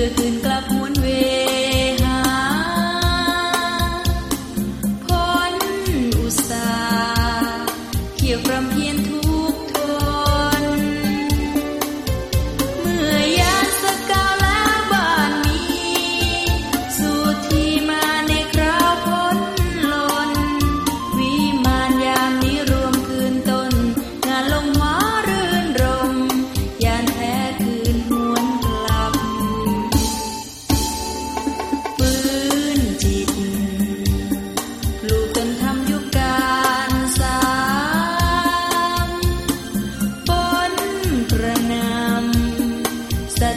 ตื่นก็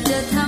จะทำ